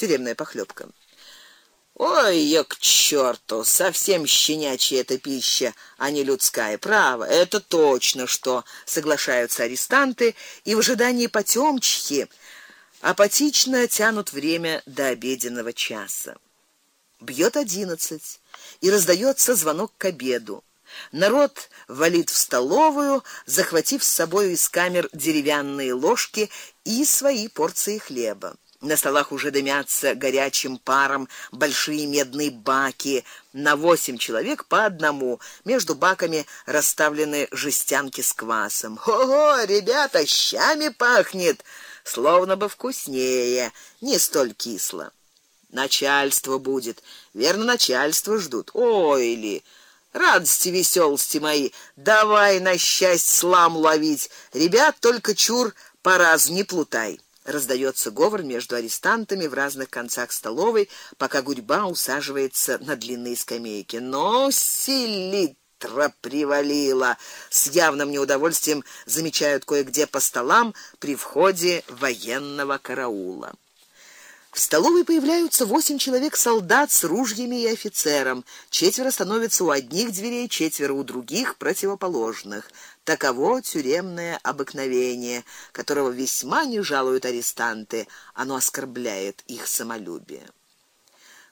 Тюремная похлебка. Ой, я к черту, совсем щенячья эта пища, а не людская. Право, это точно, что соглашаются арестанты и в ожидании потёмчхи апатично тянут время до обеденного часа. Бьет одиннадцать, и раздаётся звонок к обеду. Народ валит в столовую, захватив с собой из камер деревянные ложки и свои порции хлеба. На столах уже дымятся горячим паром большие медные баки, на восемь человек по одному. Между баками расставлены жестянки с квасом. Ого, ребята, щами пахнет, словно бы вкуснее, не столь кисло. Начальство будет, верно, начальство ждут. Ой ли, радости веселости мои, давай на счастье слам ловить. Ребят, только чур по раз не плутай. Раздается говор между арестантами в разных концах столовой, пока гурьба усаживается на длинные скамейки. Но селитра привалила. С явным неудовольствием замечают кое-где по столам при входе военного караула. В столовой появляются восемь человек солдат с ружьями и офицером. Четверо становятся у одних дверей, четверо у других противоположных. Таково тюремное обыкновение, которого весьма не жалуют арестанты, оно оскорбляет их самолюбие.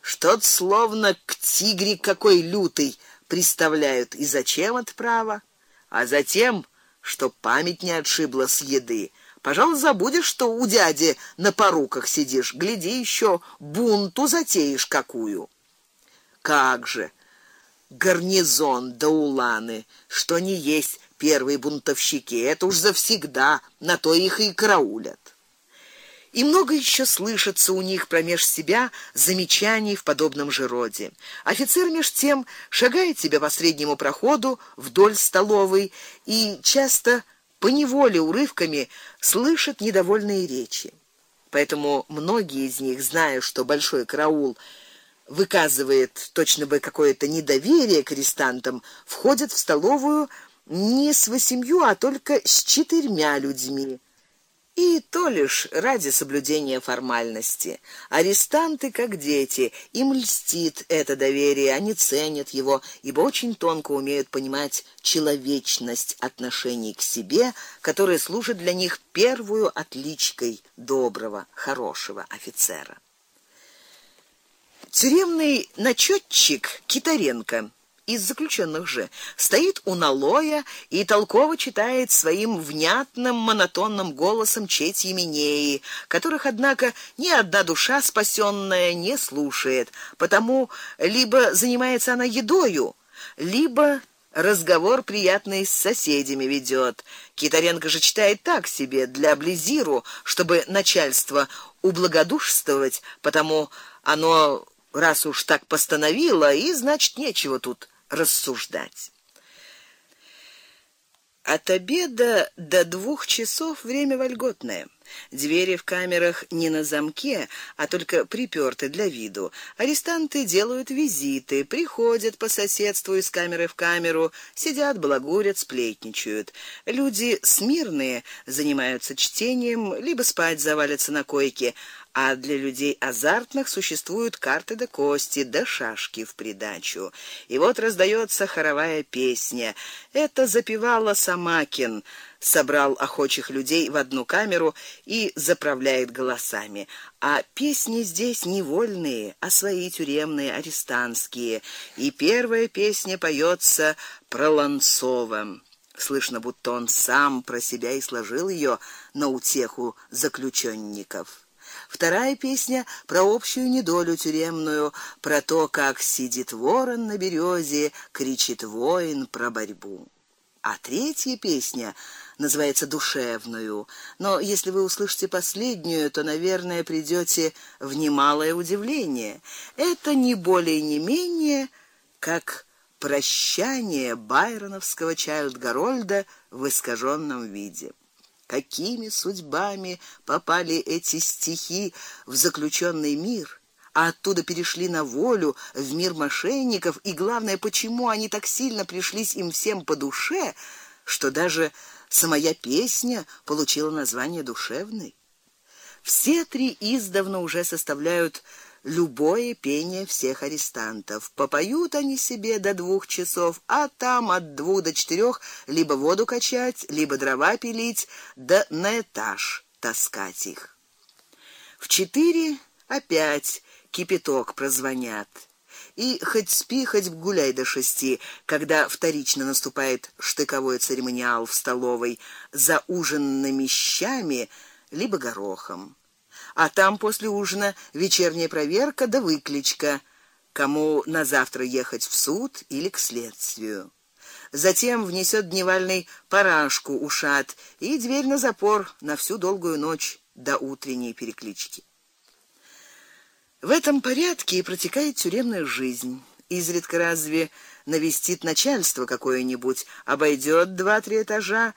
Что-то словно к тигре какой лютый приставляют, и зачем это право? А затем, что память не отшибла с еды. Пожалуй, забудешь, что у дяди на поруках сидишь, гляди еще бунту затеешь какую. Как же гарнизон да уланы, что не есть первые бунтовщики, это уж завсегда, на то их и караулят. И много еще слышится у них промеж себя замечаний в подобном же роде. Офицер меж тем шагает себе по среднему проходу вдоль столовой и часто по неволе урывками слышит недовольные речи. Поэтому многие из них, зная, что большой караул выказывает точно бы какое-то недоверие к арестантам, входят в столовую не с восемью, а только с четырьмя людьми и то лишь ради соблюдения формальности. Арестанты как дети, им льстит это доверие, они ценят его, ибо очень тонко умеют понимать человечность отношений к себе, которая служит для них первую отличкой доброго, хорошего офицера. Тюремный начётчик Китаренко из заключенных же стоит у налоя и толково читает своим внятным монотонным голосом четь Еменеи, которых однако ни одна душа спасенная не слушает, потому либо занимается она едою, либо разговор приятный с соседями ведет. Китаренко же читает так себе для близиру, чтобы начальство ублагодушствовать, потому оно раз уж так постановило, и значит нечего тут рассуждать. От обеда до двух часов время вольготное. Двери в камерах не на замке, а только припёрты для виду. Арестанты делают визиты, приходят по соседству из камеры в камеру, сидят, балагурят, сплетничают. Люди смирные занимаются чтением, либо спать завалятся на койке, а для людей азартных существуют карты да кости, да шашки в придачу. И вот раздаётся хоровая песня. Это запевала Самакин, собрал охочих людей в одну камеру и заправляет голосами. А песни здесь не вольные, а свои тюремные, арестантские. И первая песня поётся про Ланцова. Слышно, будто он сам про себя и сложил её на утеху заключенников. Вторая песня про общую недолю тюремную, про то, как сидит ворон на березе, кричит воин про борьбу. А третья песня называется душевную. Но если вы услышите последнюю, то, наверное, придёте в немалое удивление. Это не более не менее как прощание байроновского Чайлд-Гарольда в искаженном виде какими судьбами попали эти стихи в заключённый мир, а оттуда перешли на волю, в мир мошенников, и главное, почему они так сильно пришлись им всем по душе, что даже самая песня получила название душевной. Все три издавна уже составляют любое пение всех арестантов. Попоют они себе до двух часов, а там от двух до четырех либо воду качать, либо дрова пилить, да на этаж таскать их. В четыре опять кипяток прозвонят. И хоть спи, хоть гуляй до шести, когда вторично наступает штыковой церемониал в столовой за ужинными щами либо горохом а там после ужина вечерняя проверка да выкличка, кому на завтра ехать в суд или к следствию. Затем внесет дневальный парашку ушат и дверь на запор на всю долгую ночь до утренней переклички. В этом порядке и протекает тюремная жизнь. Изредка разве навестит начальство какое-нибудь, обойдет два-три этажа,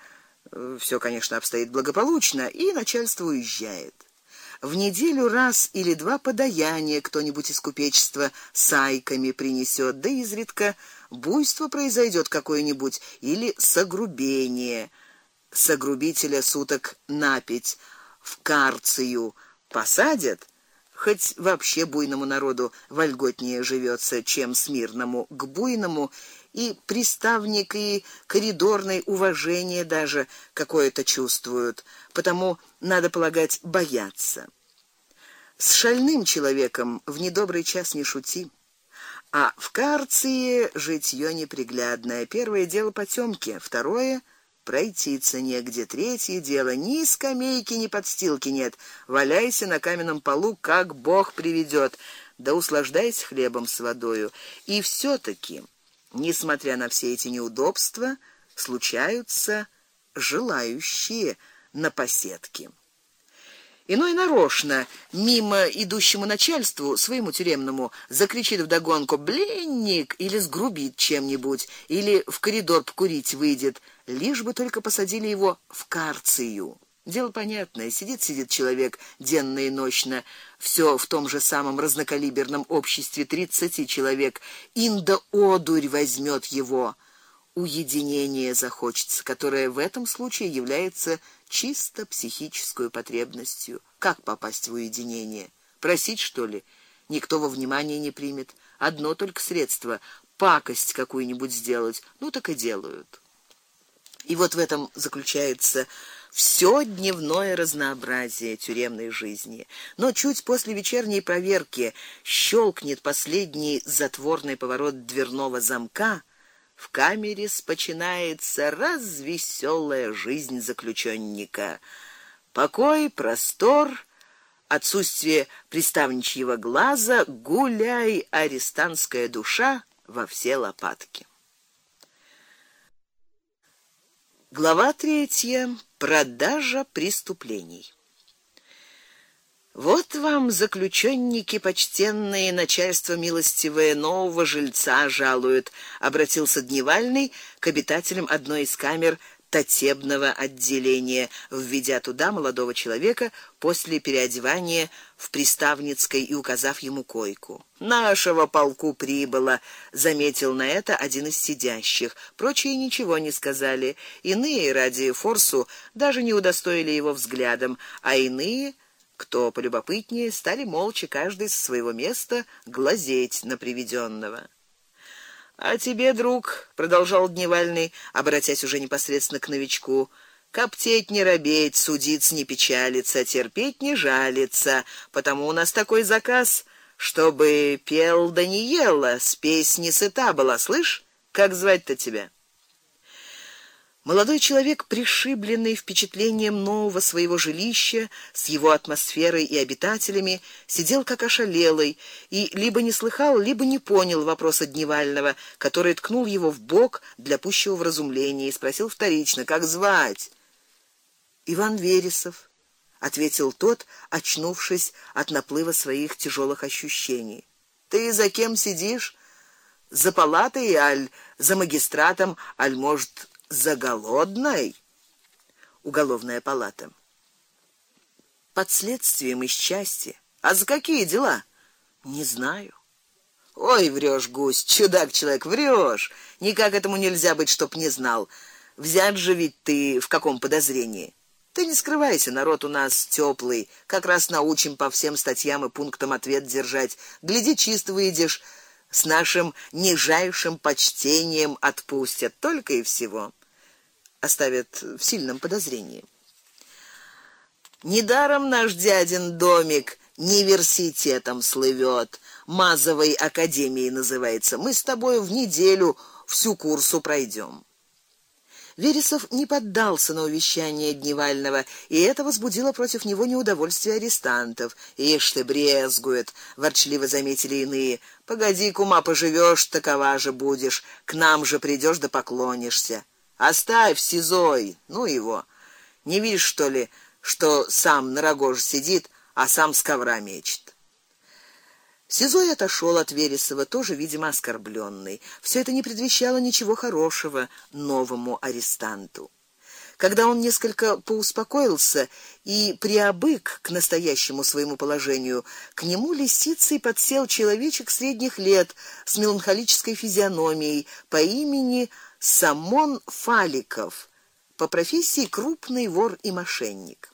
э, все, конечно, обстоит благополучно, и начальство уезжает в неделю раз или два подаяние кто-нибудь из купечества сайками принесет, да изредка буйство произойдет какое-нибудь или согрубение. Согрубителя суток напить в карцию посадят, хоть вообще буйному народу вольготнее живется, чем смирному. К буйному и приставник и коридорный уважение даже какое-то чувствуют, потому надо полагать бояться. С шальным человеком в недобрый час не шути. А в карцее житьё неприглядное. Первое дело потёмки, второе пройтиться негде, третье дело ни скамейки, ни подстилки нет. Валяйся на каменном полу, как Бог приведёт, да услаждайся хлебом с водою. И всё таки Несмотря на все эти неудобства, случаются желающие на поседки. Иной нарочно мимо идущему начальству своему тюремному закричит вдогонку: "Бленник!" или сгрубит чем-нибудь, или в коридор покурить выйдет, лишь бы только посадили его в карцию. Дело понятное, сидит сидит человек денно и ночно, все в том же самом разнокалиберном обществе тридцати человек, инда одурь возьмет его. Уединение захочется, которое в этом случае является чисто психической потребностью. Как попасть в уединение? Просить, что ли? Никто во внимание не примет. Одно только средство пакость какую-нибудь сделать. Ну так и делают. И вот в этом заключается все дневное разнообразие тюремной жизни. Но чуть после вечерней проверки щелкнет последний затворный поворот дверного замка, в камере спочинается развеселая жизнь заключенника. Покой, простор, отсутствие приставничьего глаза, гуляй арестантская душа во все лопатки. Глава третья. Продажа преступлений. Вот вам заключенники почтенные, начальство милостивое нового жильца жалуют, обратился Дневальный к обитателям одной из камер татебного отделения, введя туда молодого человека после переодевания в приставницкой и указав ему койку. Нашего полку прибыло, заметил на это один из сидящих. Прочие ничего не сказали. Иные ради форсу даже не удостоили его взглядом, а иные кто полюбопытнее, стали молча каждый со своего места глазеть на привиденного. А тебе, друг, продолжал Дневальный, обратясь уже непосредственно к новичку, коптеть не робеть, судиться не печалиться, терпеть не жалиться, потому у нас такой заказ, чтобы пел да не ела, с песни сыта была, слышь? Как звать-то тебя? Молодой человек, пришибленный впечатлением нового своего жилища с его атмосферой и обитателями, сидел как ошалелый и либо не слыхал, либо не понял вопроса Дневального, который ткнул его в бок для пущего вразумления и спросил вторично: "Как звать?" Иван Вересов, ответил тот, очнувшись от наплыва своих тяжелых ощущений. Ты за кем сидишь? За палатой аль за магистратом, аль может за голодной уголовная палата. Под следствием из части. А за какие дела? Не знаю. Ой, врёшь, гусь, чудак человек, врёшь. Никак этому нельзя быть, чтоб не знал. Взять же ведь ты в каком подозрении? Ты не скрывайся, народ у нас теплый, как раз научим по всем статьям и пунктам ответ держать. Гляди, чисто выйдешь, с нашим нижайшим почтением отпустят, только и всего. Оставят в сильном подозрении. Недаром наш дядин домик университетом слывет, Мазовой академией называется. Мы с тобой в неделю всю курсу пройдем. Вересов не поддался на увещание Дневального, и это возбудило против него неудовольствие арестантов. "Ишь ты брезгует", ворчливо заметили иные. "Погоди, кума, поживёшь, такова же будешь, к нам же придёшь да поклонишься. Оставь сизой, ну его. Не видишь что ли, что сам на рогоже сидит, а сам с ковра мечет?" Сизой отошел от Вересова, тоже, видимо, оскорбленный. Все это не предвещало ничего хорошего новому арестанту. Когда он несколько поуспокоился и приобык к настоящему своему положению, к нему лисицей подсел человечек средних лет с меланхолической физиономией по имени Самон Фаликов, по профессии крупный вор и мошенник.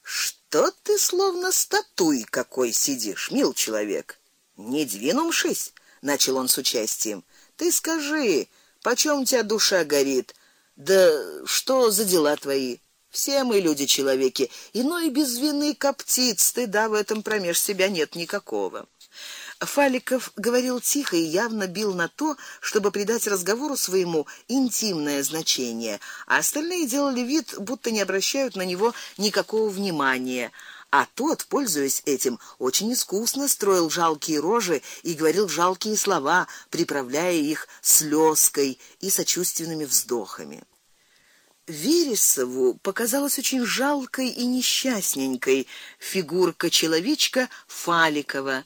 Что ты словно статуй какой сидишь, мил человек? Не двинувшись, начал он с участием. Ты скажи, почем тебя душа горит? Да что за дела твои? Все мы люди человеки, иной без вины коптит, стыда в этом промеж себя нет никакого. Фаликов говорил тихо и явно бил на то, чтобы придать разговору своему интимное значение, а остальные делали вид, будто не обращают на него никакого внимания. А тот, пользуясь этим, очень искусно строил жалкие рожи и говорил жалкие слова, приправляя их слезкой и сочувственными вздохами. Вересову показалась очень жалкой и несчастненькой фигурка человечка Фаликова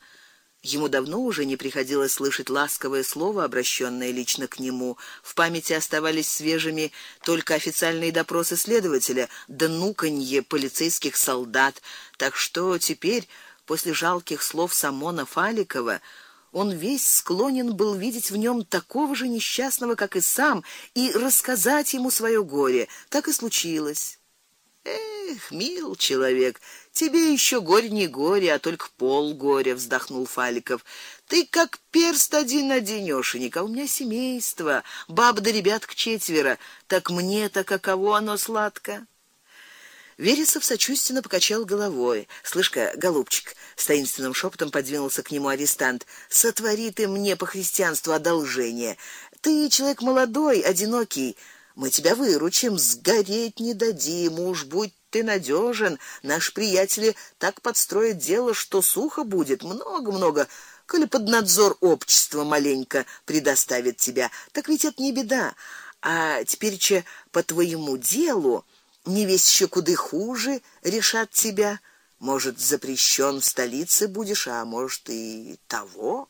Ему давно уже не приходилось слышать ласковое слово, обращенное лично к нему. В памяти оставались свежими только официальные допросы следователя, да нуканье полицейских солдат, так что теперь, после жалких слов Самона Фаликова, он весь склонен был видеть в нем такого же несчастного, как и сам, и рассказать ему свое горе. Так и случилось. Эх, мил человек, тебе еще горе не горе, а только пол горя, вздохнул Фаликов. Ты как перст один оденёшенек, а у меня семейство, баб да ребяток четверо, так мне-то каково оно сладко. Вересов сочувственно покачал головой. "Слышь-ка, голубчик", с таинственным шепотом подвинулся к нему арестант. "Сотвори ты мне по христианству одолжение. Ты человек молодой, одинокий, мы тебя выручим, сгореть не дадим, уж будь ты надежен. Наш приятели так подстроят дело, что сухо будет, много-много. Коли под надзор общества маленько предоставит тебя, так ведь это не беда. А теперь че по твоему делу не весь еще куда хуже решат тебя. Может, запрещен в столице будешь, а может и того.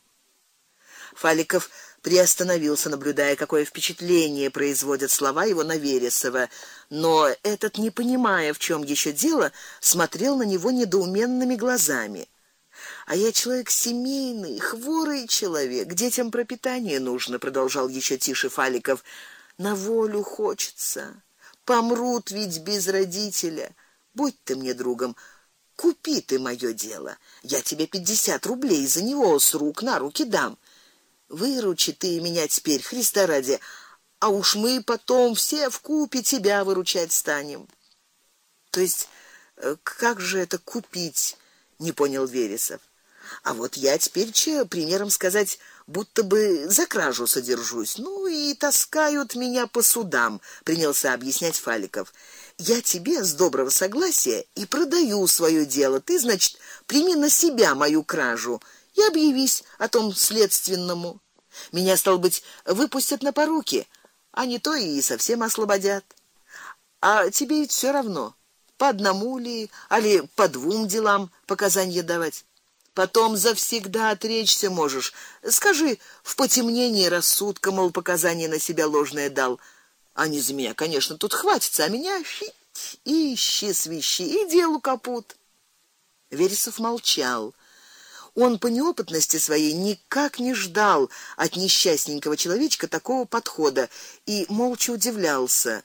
Фаликов приостановился, наблюдая, какое впечатление производят слова его на Вересова, но этот, не понимая, в чем еще дело, смотрел на него недоуменными глазами. А я человек семейный, хворый человек, детям пропитание нужно, продолжал еще тише Фаликов. На волю хочется. Помрут ведь без родителя. Будь ты мне другом, купи ты моё дело. Я тебе пятьдесят рублей за него с рук на руки дам. Выручи ты меня теперь, Христа ради, а уж мы потом все в купе тебя выручать станем. То есть э, как же это купить? не понял Вересов. А вот я теперь че примером сказать, будто бы за кражу содержусь. Ну и таскают меня по судам, принялся объяснять Фаликов. Я тебе с доброго согласия и продаю свое дело. Ты, значит, прими на себя мою кражу и объявись о том следственному. Меня стал быть выпустят на поруки, а не то и совсем освободят. А тебе ведь все равно, по одному ли, али по двум делам показания давать. Потом завсегда отречься можешь. Скажи, в потемнении рассудка, мол, показания на себя ложное дал. А не за меня, конечно, тут хватится, а меня фить, ищи свищи и делу капут. Вересов молчал. Он по неопытности своей никак не ждал от несчастненького человечка такого подхода и молча удивлялся.